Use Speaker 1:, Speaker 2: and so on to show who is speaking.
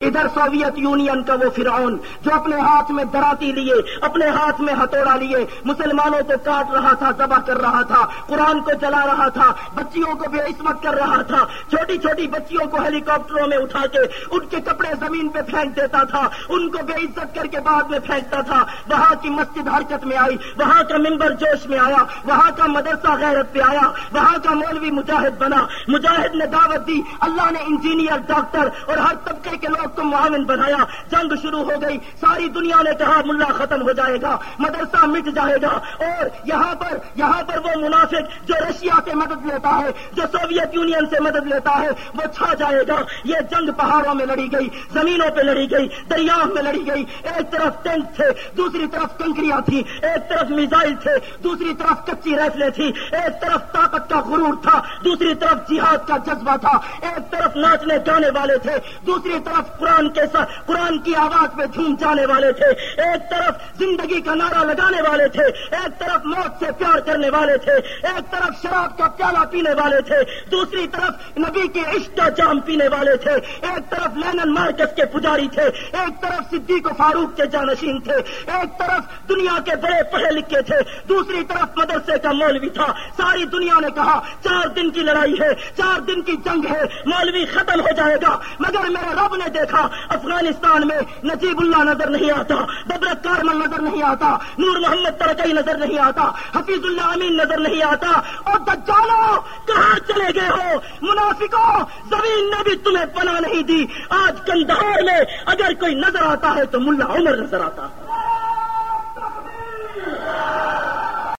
Speaker 1: ادھر Soviet union کا وہ فرعون جو اپنے ہاتھ میں دراتی لیے، اپنے ہاتھ میں ہتھوڑا لیے، مسلمانوں کو کاٹ رہا تھا، ذبح کر رہا تھا، قرآن کو جلا رہا تھا، بچیوں کو بے عصمت کر رہا تھا چھوٹی چھوٹی بچیوں کو ہیلی کاپٹروں میں اٹھا کے ان کے کپڑے زمین پہ پھینک دیتا تھا، ان کو بے عزت کر کے بعد میں پھینکتا تھا۔ وہاں کی مسجد حرکت میں آئی، وہاں کا ممبر جوش میں آیا، وہاں کا مدرسہ غیرت پہ آیا، وہاں کا مولوی مجاہد بنا۔ مجاہد نے دعوت دی، اللہ نے انجینئر، ڈاکٹر اور ہر طبقے کے لوگ کو معاون بنایا۔ جنگ شروع ہو گئی، ساری دنیا نے کہا، ملا ختم ہو جائے گا، مدرسہ مٹ جائے گا۔ اور یہاں پر یہاں پر وہ منافق جو رشیا سے مدد لیتا ہے، جو سوویت یونین سے مدد لیتا ہے، وہ چھا جائے گا۔ یہ جنگ پہاڑوں میں لڑی گئی، زمینوں پہ لڑی گئی، دریاؤں میں لڑی گئی۔ ایک طرف ٹینک تھے، دوسری طرف کنکریاں تھی ایک طرف میزائل تھے، دوسری طرف کچی ریفلیں تھی ایک طرف طاقت کا غرور تھا، دوسری طرف جہاد کا جذبہ تھا۔ ایک طرف ناچنے گانے والے تھے، دوسری طرف قرآن کے ساتھ قرآن کی آواز پہ جھوم جانے والے تھے۔ ایک طرف زندگی کا نعرہ لگانے والے تھے۔ ایک طرف موت سے پیار کرنے والے تھے۔ ایک طرف شراب کا پیالہ پینے والے تھے۔ دوسری طرف نبی کے عشق کا جام پینے والے تھے۔ ایک طرف لینن مارکس کے پجاری تھے، ایک طرف صدیق و فاروق کے جانشین تھے۔ ایک طرف دنیا کے بڑے پڑھے لکھے تھے۔ دوسری طرف مدرسے کا مولوی تھا۔ ساری دنیا نے کہا، چار دن کی لڑائی ہے، چار دن کی جنگ ہے، مولوی ختم ہو جائے گا۔ مگر میرے رب نے دیکھا، افغانستان میں نجیب اللہ نظر نہیں آتا ببرت کارمل نظر نہیں آتا، نور محمد ترکئی نظر نہیں آتا، حفیظ اللہ امین نظر نہیں آتا۔ اور دجالو کہاں چلے گئے ہو؟ منافق منافقوں زمین نے بھی تمہیں پناہ نہیں دی۔ آج کندہار میں اگر کوئی نظر آتا ہے تو ملا عمر نظر آتا ہے۔